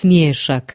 посмешок